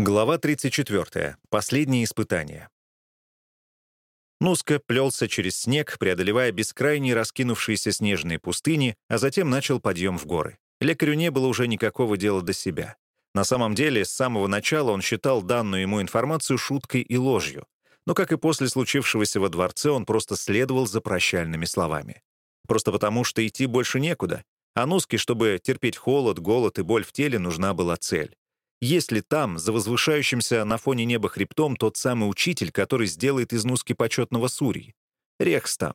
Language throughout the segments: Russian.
Глава 34. Последнее испытание. Нуска плелся через снег, преодолевая бескрайние раскинувшиеся снежные пустыни, а затем начал подъем в горы. Лекарю не было уже никакого дела до себя. На самом деле, с самого начала он считал данную ему информацию шуткой и ложью. Но, как и после случившегося во дворце, он просто следовал за прощальными словами. Просто потому, что идти больше некуда. А Нуске, чтобы терпеть холод, голод и боль в теле, нужна была цель. Есть ли там, за возвышающимся на фоне неба хребтом, тот самый учитель, который сделает из Нуски почетного Сурьи? Рехстам.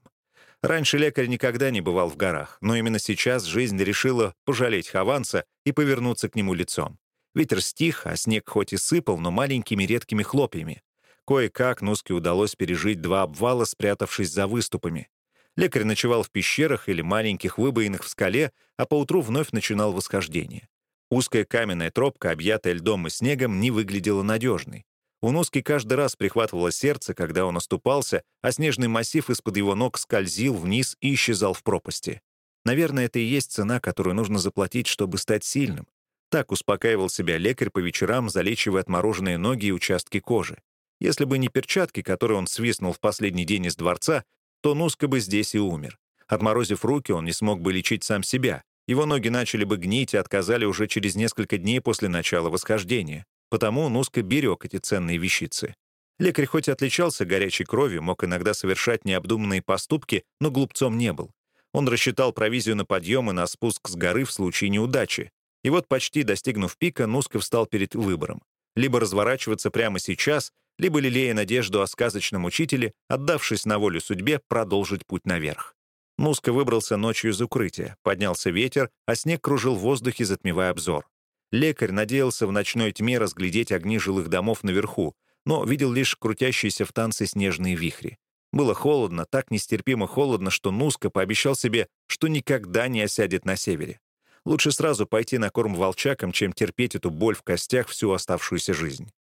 Раньше лекарь никогда не бывал в горах, но именно сейчас жизнь решила пожалеть Хованца и повернуться к нему лицом. Ветер стих, а снег хоть и сыпал, но маленькими редкими хлопьями. Кое-как Нуске удалось пережить два обвала, спрятавшись за выступами. Лекарь ночевал в пещерах или маленьких выбоинах в скале, а поутру вновь начинал восхождение. Узкая каменная тропка, объятая льдом и снегом, не выглядела надежной. У Носки каждый раз прихватывало сердце, когда он оступался, а снежный массив из-под его ног скользил вниз и исчезал в пропасти. Наверное, это и есть цена, которую нужно заплатить, чтобы стать сильным. Так успокаивал себя лекарь по вечерам, залечивая отмороженные ноги и участки кожи. Если бы не перчатки, которые он свистнул в последний день из дворца, то Нуска бы здесь и умер. Отморозив руки, он не смог бы лечить сам себя. Его ноги начали бы гнить и отказали уже через несколько дней после начала восхождения. Потому Нуска берег эти ценные вещицы. Лекарь хоть отличался горячей кровью, мог иногда совершать необдуманные поступки, но глупцом не был. Он рассчитал провизию на подъем и на спуск с горы в случае неудачи. И вот, почти достигнув пика, Нуска встал перед выбором. Либо разворачиваться прямо сейчас, либо, лелея надежду о сказочном учителе, отдавшись на волю судьбе, продолжить путь наверх. Муска выбрался ночью из укрытия. Поднялся ветер, а снег кружил в воздухе, затмевая обзор. Лекарь надеялся в ночной тьме разглядеть огни жилых домов наверху, но видел лишь крутящиеся в танце снежные вихри. Было холодно, так нестерпимо холодно, что Нуска пообещал себе, что никогда не осядет на севере. Лучше сразу пойти на корм волчакам, чем терпеть эту боль в костях всю оставшуюся жизнь.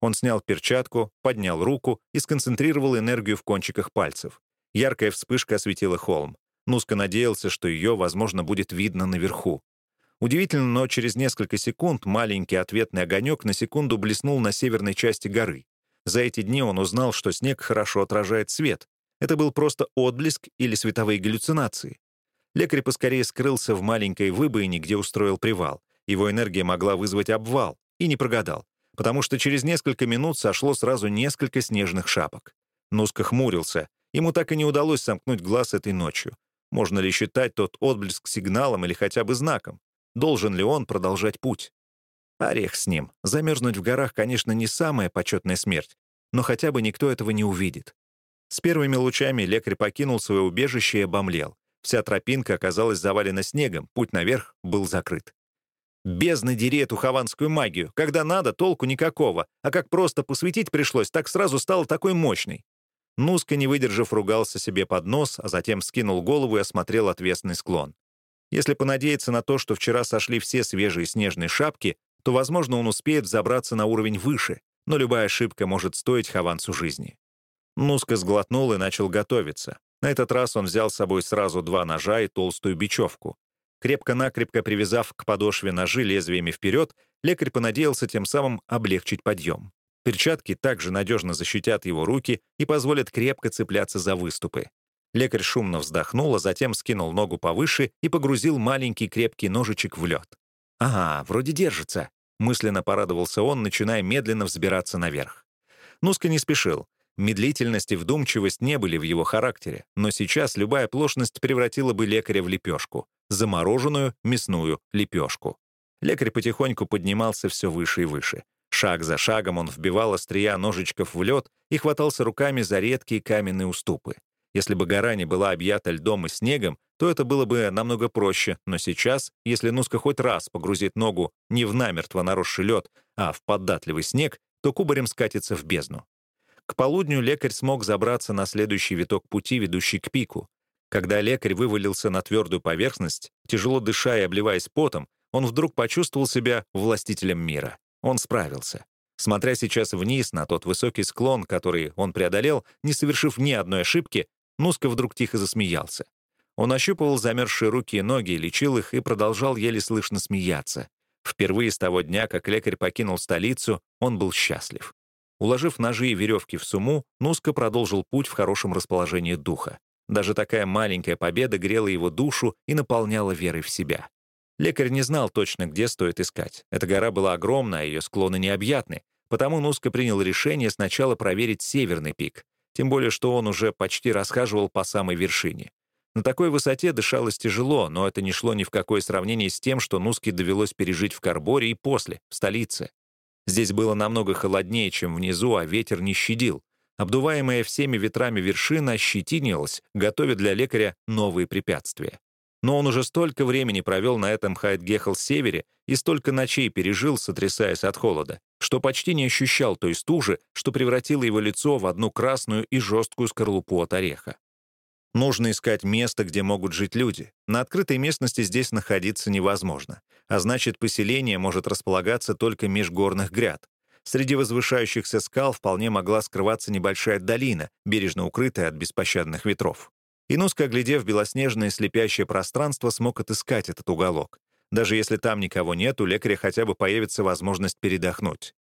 Он снял перчатку, поднял руку и сконцентрировал энергию в кончиках пальцев. Яркая вспышка осветила холм. Нуска надеялся, что ее, возможно, будет видно наверху. Удивительно, но через несколько секунд маленький ответный огонек на секунду блеснул на северной части горы. За эти дни он узнал, что снег хорошо отражает свет. Это был просто отблеск или световые галлюцинации. Лекарь поскорее скрылся в маленькой выбоине, где устроил привал. Его энергия могла вызвать обвал, и не прогадал, потому что через несколько минут сошло сразу несколько снежных шапок. Нуска хмурился. Ему так и не удалось сомкнуть глаз этой ночью. Можно ли считать тот отблеск сигналом или хотя бы знаком? Должен ли он продолжать путь? Орех с ним. Замерзнуть в горах, конечно, не самая почетная смерть, но хотя бы никто этого не увидит. С первыми лучами лекарь покинул свое убежище и обомлел. Вся тропинка оказалась завалена снегом, путь наверх был закрыт. Бездна дери эту хованскую магию. Когда надо, толку никакого. А как просто посветить пришлось, так сразу стало такой мощной. Нуска, не выдержав, ругался себе под нос, а затем скинул голову и осмотрел отвесный склон. Если понадеяться на то, что вчера сошли все свежие снежные шапки, то, возможно, он успеет забраться на уровень выше, но любая ошибка может стоить Хавансу жизни. Нуска сглотнул и начал готовиться. На этот раз он взял с собой сразу два ножа и толстую бечевку. Крепко-накрепко привязав к подошве ножи лезвиями вперед, лекарь понадеялся тем самым облегчить подъем. Перчатки также надежно защитят его руки и позволят крепко цепляться за выступы. Лекарь шумно вздохнул, а затем скинул ногу повыше и погрузил маленький крепкий ножичек в лед. «Ага, вроде держится», — мысленно порадовался он, начиная медленно взбираться наверх. Нуска не спешил. Медлительность и вдумчивость не были в его характере, но сейчас любая оплошность превратила бы лекаря в лепешку, замороженную мясную лепешку. Лекарь потихоньку поднимался все выше и выше. Шаг за шагом он вбивал острия ножичков в лед и хватался руками за редкие каменные уступы. Если бы гора не была объята льдом и снегом, то это было бы намного проще, но сейчас, если Нуска хоть раз погрузит ногу не в намертво наросший лед, а в податливый снег, то кубарем скатится в бездну. К полудню лекарь смог забраться на следующий виток пути, ведущий к пику. Когда лекарь вывалился на твердую поверхность, тяжело дыша и обливаясь потом, он вдруг почувствовал себя властителем мира. Он справился. Смотря сейчас вниз на тот высокий склон, который он преодолел, не совершив ни одной ошибки, Нуска вдруг тихо засмеялся. Он ощупывал замерзшие руки и ноги, лечил их и продолжал еле слышно смеяться. Впервые с того дня, как лекарь покинул столицу, он был счастлив. Уложив ножи и веревки в сумму, Нуска продолжил путь в хорошем расположении духа. Даже такая маленькая победа грела его душу и наполняла верой в себя. Лекарь не знал точно, где стоит искать. Эта гора была огромна, а ее склоны необъятны, потому Нуска принял решение сначала проверить северный пик, тем более что он уже почти расхаживал по самой вершине. На такой высоте дышалось тяжело, но это не шло ни в какое сравнение с тем, что Нуске довелось пережить в Карборе и после, в столице. Здесь было намного холоднее, чем внизу, а ветер не щадил. Обдуваемая всеми ветрами вершина ощетинилась, готовя для лекаря новые препятствия. Но он уже столько времени провел на этом Хайтгехл-севере и столько ночей пережил, сотрясаясь от холода, что почти не ощущал той стужи, что превратило его лицо в одну красную и жесткую скорлупу от ореха. Нужно искать место, где могут жить люди. На открытой местности здесь находиться невозможно, а значит, поселение может располагаться только меж горных гряд. Среди возвышающихся скал вполне могла скрываться небольшая долина, бережно укрытая от беспощадных ветров. Инуска, оглядев белоснежное слепящее пространство, смог отыскать этот уголок. Даже если там никого нет, у лекаря хотя бы появится возможность передохнуть.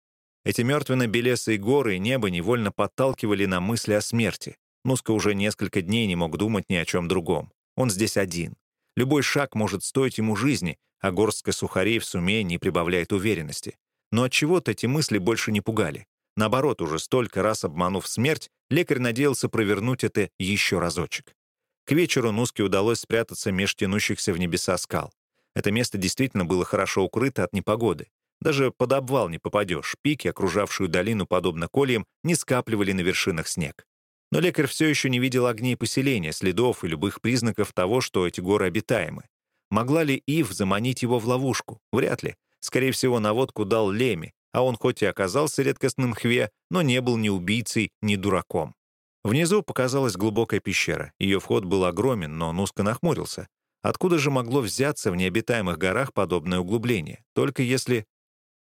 Эти мертвенно-белесые горы и небо невольно подталкивали на мысли о смерти. Нуска уже несколько дней не мог думать ни о чем другом. Он здесь один. Любой шаг может стоить ему жизни, а горстка сухарей в суме не прибавляет уверенности. Но от чего то эти мысли больше не пугали. Наоборот, уже столько раз обманув смерть, лекарь надеялся провернуть это еще разочек. К вечеру Нуске удалось спрятаться меж тянущихся в небеса скал. Это место действительно было хорошо укрыто от непогоды. Даже под обвал не попадешь, пики, окружавшую долину подобно кольям, не скапливали на вершинах снег. Но лекарь все еще не видел огней поселения, следов и любых признаков того, что эти горы обитаемы. Могла ли Ив заманить его в ловушку? Вряд ли. Скорее всего, наводку дал Леми, а он хоть и оказался редкостным хве, но не был ни убийцей, ни дураком. Внизу показалась глубокая пещера. Ее вход был огромен, но Нуска нахмурился. Откуда же могло взяться в необитаемых горах подобное углубление? Только если...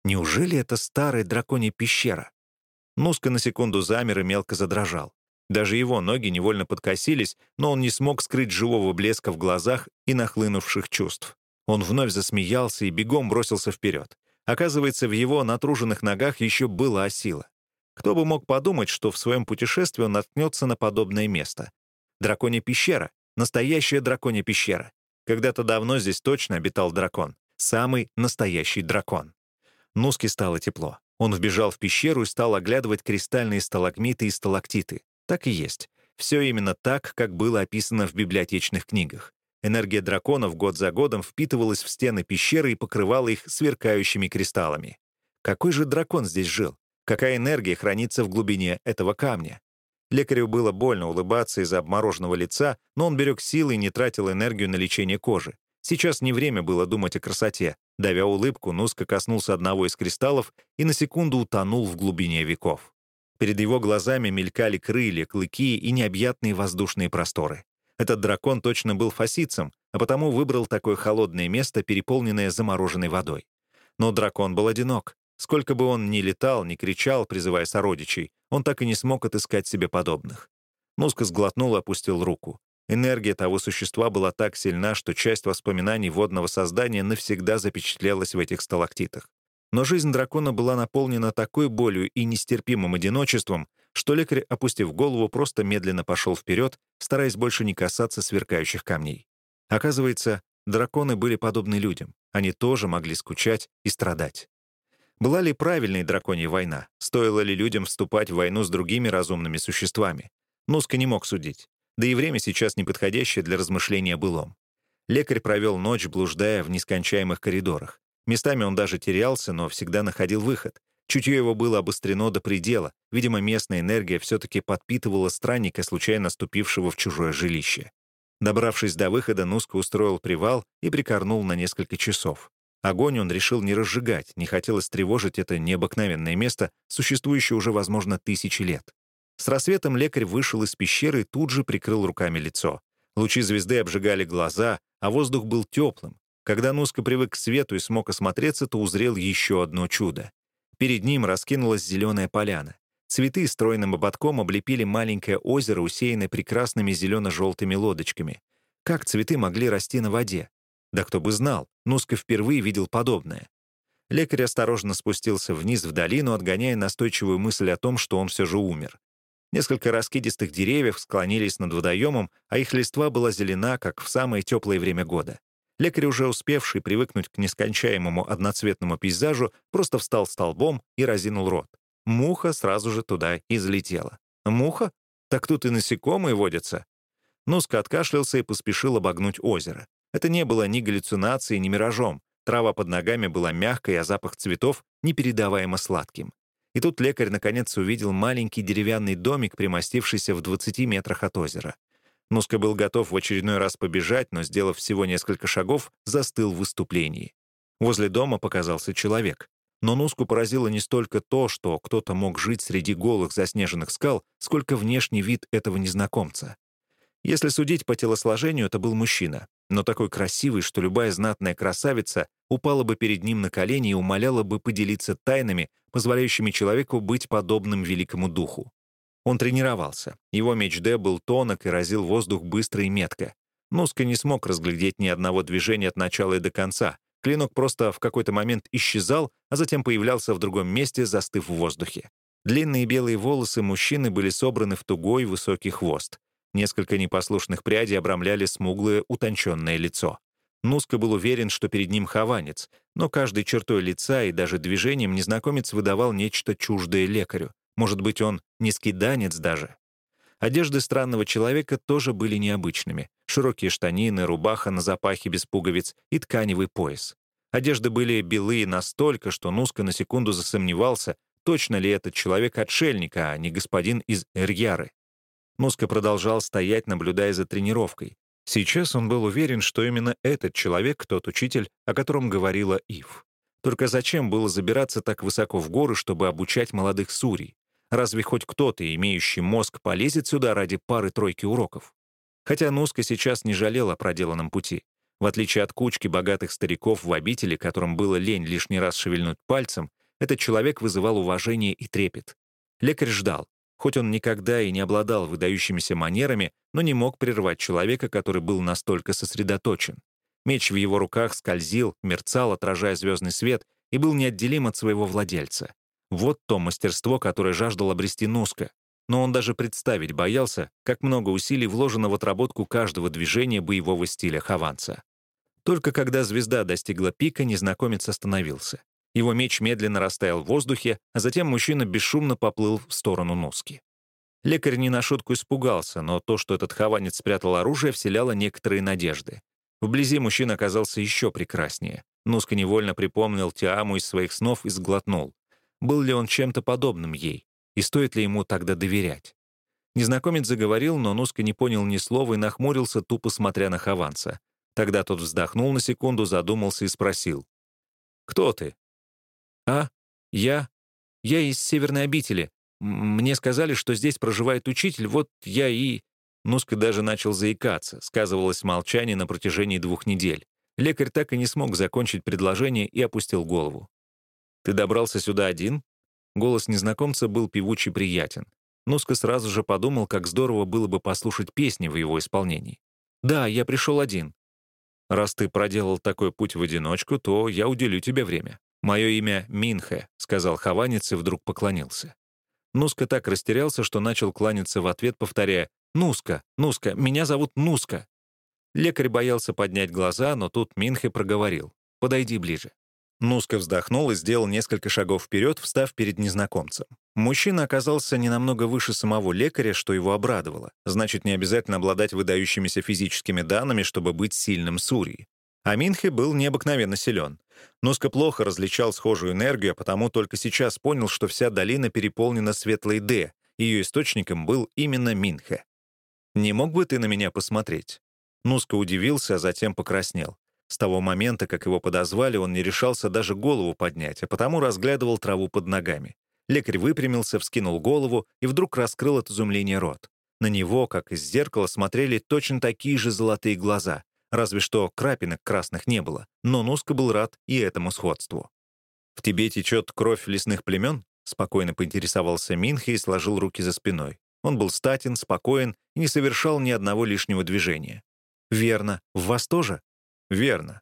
Неужели это старая драконья пещера? Нуска на секунду замер и мелко задрожал. Даже его ноги невольно подкосились, но он не смог скрыть живого блеска в глазах и нахлынувших чувств. Он вновь засмеялся и бегом бросился вперед. Оказывается, в его натруженных ногах еще была сила. Кто бы мог подумать, что в своем путешествии он наткнется на подобное место. Драконья пещера. Настоящая драконья пещера. Когда-то давно здесь точно обитал дракон. Самый настоящий дракон. Нуске стало тепло. Он вбежал в пещеру и стал оглядывать кристальные сталагмиты и сталактиты. Так и есть. Все именно так, как было описано в библиотечных книгах. Энергия драконов год за годом впитывалась в стены пещеры и покрывала их сверкающими кристаллами. Какой же дракон здесь жил? Какая энергия хранится в глубине этого камня? Лекарю было больно улыбаться из-за обмороженного лица, но он берег силы и не тратил энергию на лечение кожи. Сейчас не время было думать о красоте. Давя улыбку, Нуска коснулся одного из кристаллов и на секунду утонул в глубине веков. Перед его глазами мелькали крылья, клыки и необъятные воздушные просторы. Этот дракон точно был фасицем, а потому выбрал такое холодное место, переполненное замороженной водой. Но дракон был одинок. Сколько бы он ни летал, ни кричал, призывая сородичей, он так и не смог отыскать себе подобных. Нуска сглотнул и опустил руку. Энергия того существа была так сильна, что часть воспоминаний водного создания навсегда запечатлелась в этих сталактитах. Но жизнь дракона была наполнена такой болью и нестерпимым одиночеством, что лекарь, опустив голову, просто медленно пошел вперед, стараясь больше не касаться сверкающих камней. Оказывается, драконы были подобны людям. Они тоже могли скучать и страдать. Была ли правильной драконья война? Стоило ли людям вступать в войну с другими разумными существами? Нуска не мог судить. Да и время сейчас неподходящее для размышления былом. Лекарь провел ночь, блуждая в нескончаемых коридорах. Местами он даже терялся, но всегда находил выход. Чутье его было обострено до предела. Видимо, местная энергия все-таки подпитывала странника, случайно ступившего в чужое жилище. Добравшись до выхода, Нуска устроил привал и прикорнул на несколько часов. Огонь он решил не разжигать, не хотелось тревожить это необыкновенное место, существующее уже, возможно, тысячи лет. С рассветом лекарь вышел из пещеры и тут же прикрыл руками лицо. Лучи звезды обжигали глаза, а воздух был теплым, когда Нуска привык к свету и смог осмотреться, то узрел еще одно чудо. Перед ним раскинулась зеленая поляна. Цветы стройным ободком облепили маленькое озеро, усеянное прекрасными зелено-желтыми лодочками. Как цветы могли расти на воде? Да кто бы знал, Нуска впервые видел подобное. Лекарь осторожно спустился вниз в долину, отгоняя настойчивую мысль о том, что он все же умер. Несколько раскидистых деревьев склонились над водоемом, а их листва была зелена, как в самое теплое время года. Лекарь, уже успевший привыкнуть к нескончаемому одноцветному пейзажу, просто встал столбом и разинул рот. Муха сразу же туда и залетела. «Муха? Так тут и насекомые водятся». Нуска откашлялся и поспешил обогнуть озеро. Это не было ни галлюцинацией, ни миражом. Трава под ногами была мягкой, а запах цветов непередаваемо сладким. И тут лекарь наконец увидел маленький деревянный домик, примостившийся в 20 метрах от озера. Нуска был готов в очередной раз побежать, но, сделав всего несколько шагов, застыл в выступлении. Возле дома показался человек. Но Нуску поразило не столько то, что кто-то мог жить среди голых заснеженных скал, сколько внешний вид этого незнакомца. Если судить по телосложению, это был мужчина, но такой красивый, что любая знатная красавица упала бы перед ним на колени и умоляла бы поделиться тайнами, позволяющими человеку быть подобным великому духу. Он тренировался. Его меч Д был тонок и разил воздух быстро и метко. Нуска не смог разглядеть ни одного движения от начала и до конца, Клинок просто в какой-то момент исчезал, а затем появлялся в другом месте, застыв в воздухе. Длинные белые волосы мужчины были собраны в тугой высокий хвост. Несколько непослушных прядей обрамляли смуглое, утонченное лицо. Нуска был уверен, что перед ним хованец, но каждой чертой лица и даже движением незнакомец выдавал нечто чуждое лекарю. Может быть, он не скиданец даже. Одежды странного человека тоже были необычными. Широкие штанины, рубаха на запахе без пуговиц и тканевый пояс. Одежды были белые настолько, что Нуска на секунду засомневался, точно ли этот человек отшельник, а не господин из Эрьяры. Нуска продолжал стоять, наблюдая за тренировкой. Сейчас он был уверен, что именно этот человек тот учитель, о котором говорила Ив. Только зачем было забираться так высоко в горы, чтобы обучать молодых сурий? Разве хоть кто-то, имеющий мозг, полезет сюда ради пары-тройки уроков? Хотя Нуска сейчас не жалел о проделанном пути. В отличие от кучки богатых стариков в обители, которым было лень лишний раз шевельнуть пальцем, этот человек вызывал уважение и трепет. Лекарь ждал. Хоть он никогда и не обладал выдающимися манерами, но не мог прервать человека, который был настолько сосредоточен. Меч в его руках скользил, мерцал, отражая звездный свет, и был неотделим от своего владельца. Вот то мастерство, которое жаждал обрести Нуска. Но он даже представить боялся, как много усилий вложено в отработку каждого движения боевого стиля Хованца. Только когда звезда достигла пика, незнакомец остановился. Его меч медленно растаял в воздухе, а затем мужчина бесшумно поплыл в сторону Нуски. Лекарь не на шутку испугался, но то, что этот хованец спрятал оружие, вселяло некоторые надежды. Вблизи мужчина оказался еще прекраснее. Нуска невольно припомнил Тиаму из своих снов и сглотнул. Был ли он чем-то подобным ей? И стоит ли ему тогда доверять? Незнакомец заговорил, но Нуска не понял ни слова и нахмурился, тупо смотря на Хованца. Тогда тот вздохнул на секунду, задумался и спросил. «Кто ты?» «А? Я? Я из Северной обители. Мне сказали, что здесь проживает учитель, вот я и...» Нуска даже начал заикаться, сказывалось молчание на протяжении двух недель. Лекарь так и не смог закончить предложение и опустил голову. «Ты добрался сюда один?» Голос незнакомца был певучий приятен. Нуска сразу же подумал, как здорово было бы послушать песни в его исполнении. «Да, я пришел один». «Раз ты проделал такой путь в одиночку, то я уделю тебе время. Мое имя Минхе», — сказал Хованец и вдруг поклонился. Нуска так растерялся, что начал кланяться в ответ, повторяя «Нуска, Нуска, меня зовут Нуска». Лекарь боялся поднять глаза, но тут Минхе проговорил «Подойди ближе». Нуска вздохнул и сделал несколько шагов вперед, встав перед незнакомцем. Мужчина оказался не намного выше самого лекаря, что его обрадовало. Значит, не обязательно обладать выдающимися физическими данными, чтобы быть сильным Сурьей. А Минхе был необыкновенно силен. Нуска плохо различал схожую энергию, а потому только сейчас понял, что вся долина переполнена светлой «Д», ее источником был именно Минхе. «Не мог бы ты на меня посмотреть?» Нуска удивился, а затем покраснел. С того момента, как его подозвали, он не решался даже голову поднять, а потому разглядывал траву под ногами. Лекарь выпрямился, вскинул голову и вдруг раскрыл от изумления рот. На него, как из зеркала, смотрели точно такие же золотые глаза, разве что крапинок красных не было, но Нуска был рад и этому сходству. «В тебе течет кровь лесных племен?» — спокойно поинтересовался Минхи и сложил руки за спиной. Он был статен, спокоен и не совершал ни одного лишнего движения. «Верно. В вас тоже?» Верно.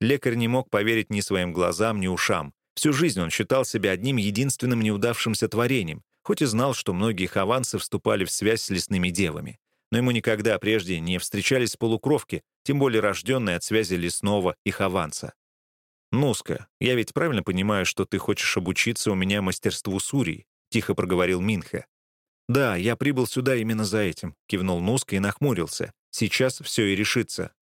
Лекарь не мог поверить ни своим глазам, ни ушам. Всю жизнь он считал себя одним единственным неудавшимся творением, хоть и знал, что многие хованцы вступали в связь с лесными девами. Но ему никогда прежде не встречались полукровки, тем более рожденные от связи лесного и хованца. «Нуска, я ведь правильно понимаю, что ты хочешь обучиться у меня мастерству Сурии?» — тихо проговорил Минха. «Да, я прибыл сюда именно за этим», — кивнул Нуска и нахмурился. «Сейчас все и решится.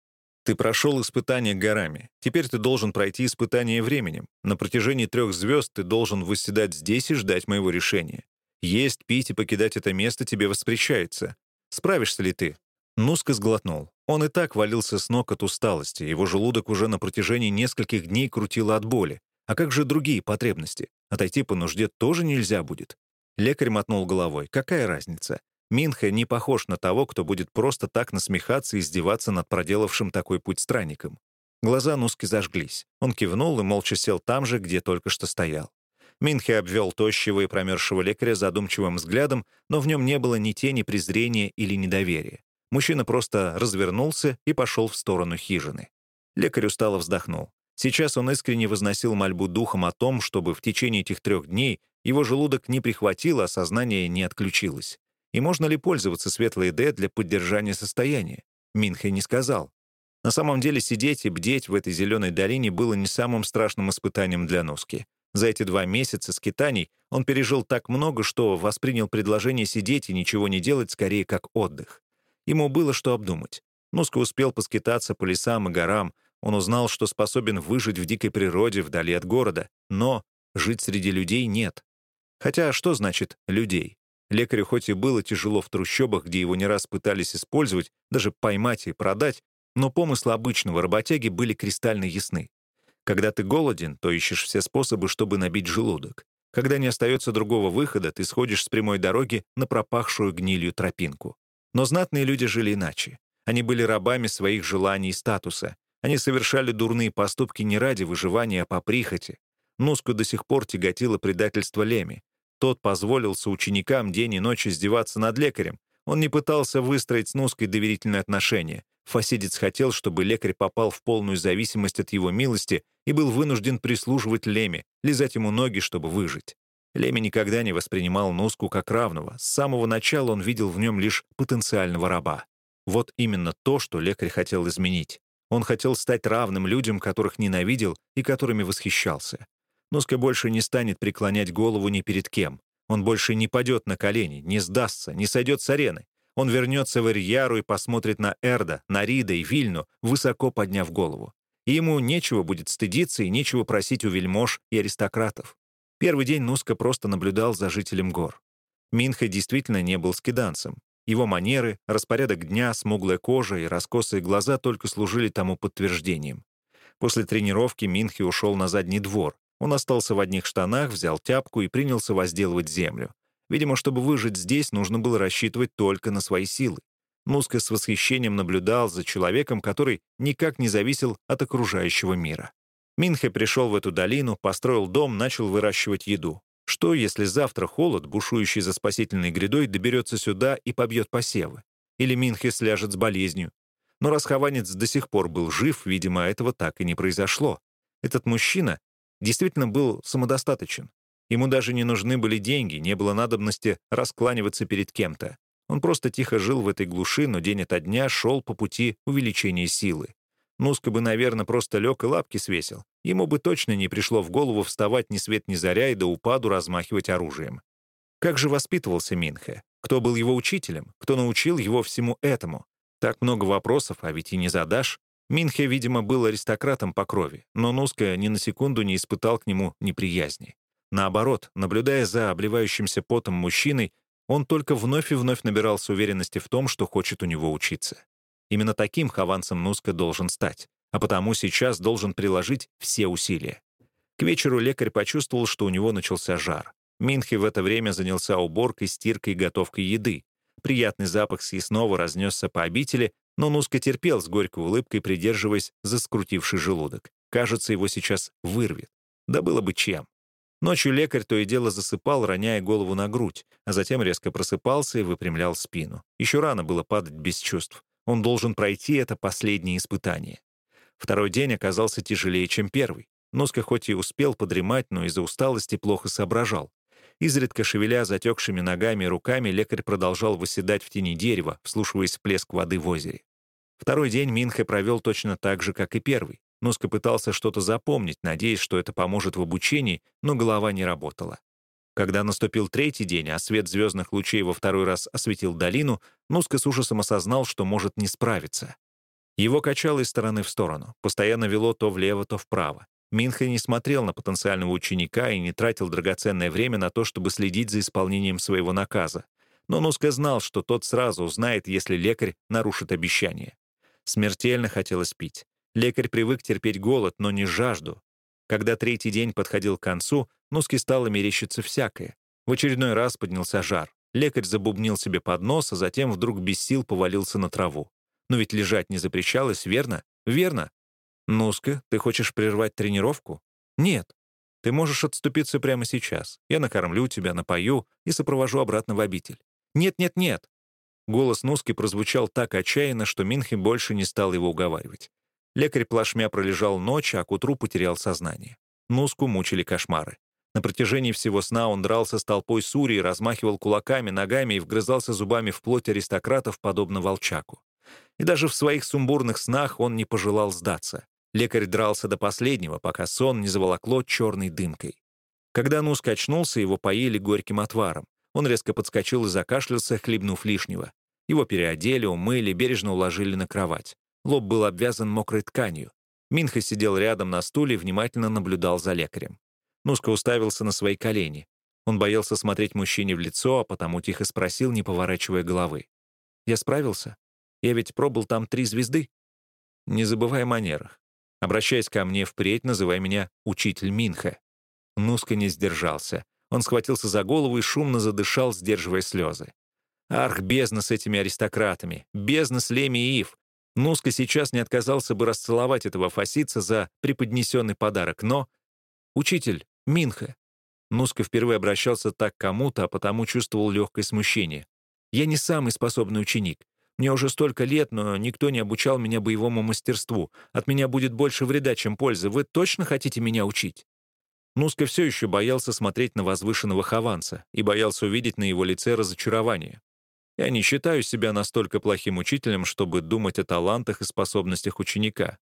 Ты прошел испытание горами. Теперь ты должен пройти испытание временем. На протяжении трех звезд ты должен восседать здесь и ждать моего решения. Есть, пить и покидать это место тебе воспрещается. Справишься ли ты?» Нуска сглотнул. Он и так валился с ног от усталости, его желудок уже на протяжении нескольких дней крутило от боли. А как же другие потребности? Отойти по нужде тоже нельзя будет. Лекарь мотнул головой. Какая разница? Минха не похож на того, кто будет просто так насмехаться и издеваться над проделавшим такой путь странником. Глаза Нуски зажглись. Он кивнул и молча сел там же, где только что стоял. Минхе обвел тощего и промерзшего лекаря задумчивым взглядом, но в нем не было ни тени презрения или недоверия. Мужчина просто развернулся и пошел в сторону хижины. Лекарь устало вздохнул. Сейчас он искренне возносил мольбу духом о том, чтобы в течение этих трех дней его желудок не прихватило, а сознание не отключилось. И можно ли пользоваться светлой Д для поддержания состояния? Минхе не сказал. На самом деле сидеть и бдеть в этой зеленой долине было не самым страшным испытанием для Носки. За эти два месяца скитаний он пережил так много, что воспринял предложение сидеть и ничего не делать скорее как отдых. Ему было что обдумать. Носка успел поскитаться по лесам и горам, он узнал, что способен выжить в дикой природе вдали от города, но жить среди людей нет. Хотя что значит «людей»? Лекарю хоть и было тяжело в трущобах, где его не раз пытались использовать, даже поймать и продать, но помыслы обычного работяги были кристально ясны. Когда ты голоден, то ищешь все способы, чтобы набить желудок. Когда не остается другого выхода, ты сходишь с прямой дороги на пропахшую гнилью тропинку. Но знатные люди жили иначе. Они были рабами своих желаний и статуса. Они совершали дурные поступки не ради выживания, а по прихоти. Нуску до сих пор тяготило предательство Леми. Тот позволил соученикам день и ночь издеваться над лекарем. Он не пытался выстроить с Нуской доверительные отношения. Фасидец хотел, чтобы лекарь попал в полную зависимость от его милости и был вынужден прислуживать Леме, лизать ему ноги, чтобы выжить. Леми никогда не воспринимал Нуску как равного. С самого начала он видел в нем лишь потенциального раба. Вот именно то, что лекарь хотел изменить. Он хотел стать равным людям, которых ненавидел и которыми восхищался. Носка больше не станет преклонять голову ни перед кем. Он больше не падет на колени, не сдастся, не сойдет с арены. Он вернется в Ирьяру и посмотрит на Эрда, на Рида и Вильну, высоко подняв голову. И ему нечего будет стыдиться и нечего просить у вельмож и аристократов. Первый день Нуска просто наблюдал за жителем гор. Минха действительно не был скиданцем. Его манеры, распорядок дня, смуглая кожа и раскосые глаза только служили тому подтверждением. После тренировки Минхи ушел на задний двор, он остался в одних штанах, взял тяпку и принялся возделывать землю. Видимо, чтобы выжить здесь, нужно было рассчитывать только на свои силы. Муска с восхищением наблюдал за человеком, который никак не зависел от окружающего мира. Минхе пришел в эту долину, построил дом, начал выращивать еду. Что, если завтра холод, бушующий за спасительной грядой, доберется сюда и побьет посевы? Или Минхе сляжет с болезнью? Но раз Хованец до сих пор был жив, видимо, этого так и не произошло. Этот мужчина действительно был самодостаточен. Ему даже не нужны были деньги, не было надобности раскланиваться перед кем-то. Он просто тихо жил в этой глуши, но день ото дня шел по пути увеличения силы. Нуска бы, наверное, просто лег и лапки свесил. Ему бы точно не пришло в голову вставать ни свет ни заря и до упаду размахивать оружием. Как же воспитывался Минхе? Кто был его учителем? Кто научил его всему этому? Так много вопросов, а ведь и не задашь. Минхе, видимо, был аристократом по крови, но Нуска ни на секунду не испытал к нему неприязни. Наоборот, наблюдая за обливающимся потом мужчиной, он только вновь и вновь набирался уверенности в том, что хочет у него учиться. Именно таким Хованцем Нуска должен стать, а потому сейчас должен приложить все усилия. К вечеру лекарь почувствовал, что у него начался жар. Минхи в это время занялся уборкой, стиркой и готовкой еды. Приятный запах съестного разнесся по обители, но Нуска терпел с горькой улыбкой, придерживаясь за скрутивший желудок. Кажется, его сейчас вырвет. Да было бы чем. Ночью лекарь то и дело засыпал, роняя голову на грудь, а затем резко просыпался и выпрямлял спину. Еще рано было падать без чувств. Он должен пройти это последнее испытание. Второй день оказался тяжелее, чем первый. Нуска хоть и успел подремать, но из-за усталости плохо соображал. Изредка шевеля затекшими ногами и руками, лекарь продолжал выседать в тени дерева, вслушиваясь в плеск воды в озере. Второй день Минхе провел точно так же, как и первый. Нуска пытался что-то запомнить, надеясь, что это поможет в обучении, но голова не работала. Когда наступил третий день, а свет звездных лучей во второй раз осветил долину, Нуска с ужасом осознал, что может не справиться. Его качало из стороны в сторону, постоянно вело то влево, то вправо. Минха не смотрел на потенциального ученика и не тратил драгоценное время на то, чтобы следить за исполнением своего наказа. Но Нуска знал, что тот сразу узнает, если лекарь нарушит обещание. Смертельно хотелось пить. Лекарь привык терпеть голод, но не жажду. Когда третий день подходил к концу, Нуске стало мерещиться всякое. В очередной раз поднялся жар. Лекарь забубнил себе под нос, а затем вдруг без сил повалился на траву. Но ведь лежать не запрещалось, верно? Верно. «Нуска, ты хочешь прервать тренировку?» «Нет. Ты можешь отступиться прямо сейчас. Я накормлю тебя, напою и сопровожу обратно в обитель». «Нет, нет, нет!» Голос Нуски прозвучал так отчаянно, что Минхи больше не стал его уговаривать. Лекарь плашмя пролежал ночь, а к утру потерял сознание. Нуску мучили кошмары. На протяжении всего сна он дрался с толпой Сурии, размахивал кулаками, ногами и вгрызался зубами в плоть аристократов, подобно волчаку. И даже в своих сумбурных снах он не пожелал сдаться. Лекарь дрался до последнего, пока сон не заволокло черной дымкой. Когда Нус очнулся, его поели горьким отваром. Он резко подскочил и закашлялся, хлебнув лишнего. Его переодели, умыли, бережно уложили на кровать. Лоб был обвязан мокрой тканью. Минха сидел рядом на стуле и внимательно наблюдал за лекарем. Нуска уставился на свои колени. Он боялся смотреть мужчине в лицо, а потому тихо спросил, не поворачивая головы. «Я справился? Я ведь пробыл там три звезды?» «Не забывай о манерах. Обращаясь ко мне впредь, называй меня «учитель Минха». Нуска не сдержался. Он схватился за голову и шумно задышал, сдерживая слезы. Арх, бездна с этими аристократами, бездна с Леми и Ив. Нуска сейчас не отказался бы расцеловать этого фасица за преподнесенный подарок, но... «Учитель, Минха». Нуска впервые обращался так к кому-то, а потому чувствовал легкое смущение. «Я не самый способный ученик. Мне уже столько лет, но никто не обучал меня боевому мастерству. От меня будет больше вреда, чем пользы. Вы точно хотите меня учить?» Нуска все еще боялся смотреть на возвышенного Хованца и боялся увидеть на его лице разочарование. Я не считаю себя настолько плохим учителем, чтобы думать о талантах и способностях ученика.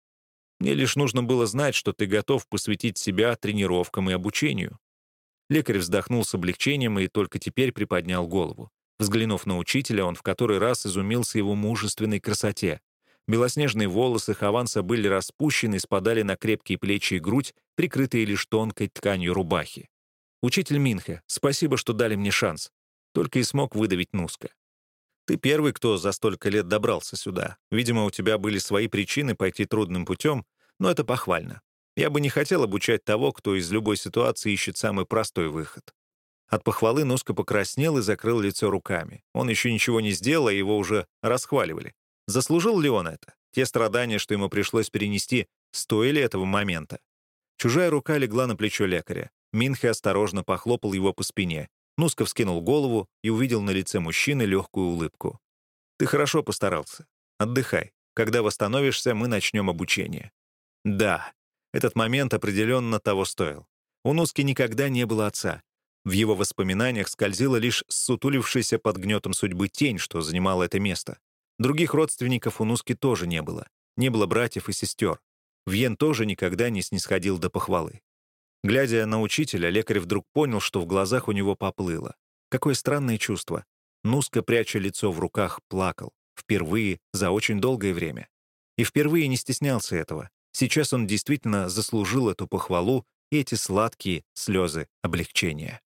Мне лишь нужно было знать, что ты готов посвятить себя тренировкам и обучению. Лекарь вздохнул с облегчением и только теперь приподнял голову. Взглянув на учителя, он в который раз изумился его мужественной красоте. Белоснежные волосы Хованса были распущены и спадали на крепкие плечи и грудь, прикрытые лишь тонкой тканью рубахи. «Учитель Минха, спасибо, что дали мне шанс». Только и смог выдавить Нуска. «Ты первый, кто за столько лет добрался сюда. Видимо, у тебя были свои причины пойти трудным путем, но это похвально. Я бы не хотел обучать того, кто из любой ситуации ищет самый простой выход. От похвалы Нуска покраснел и закрыл лицо руками. Он еще ничего не сделал, а его уже расхваливали. Заслужил ли он это? Те страдания, что ему пришлось перенести, стоили этого момента? Чужая рука легла на плечо лекаря. Минхе осторожно похлопал его по спине. Нуска вскинул голову и увидел на лице мужчины легкую улыбку. «Ты хорошо постарался. Отдыхай. Когда восстановишься, мы начнем обучение». Да, этот момент определенно того стоил. У Нуски никогда не было отца, в его воспоминаниях скользила лишь сутулившаяся под гнетом судьбы тень, что занимала это место. Других родственников у Нуски тоже не было. Не было братьев и сестер. Вьен тоже никогда не снисходил до похвалы. Глядя на учителя, лекарь вдруг понял, что в глазах у него поплыло. Какое странное чувство. Нуска, пряча лицо в руках, плакал. Впервые за очень долгое время. И впервые не стеснялся этого. Сейчас он действительно заслужил эту похвалу и эти сладкие слезы облегчения.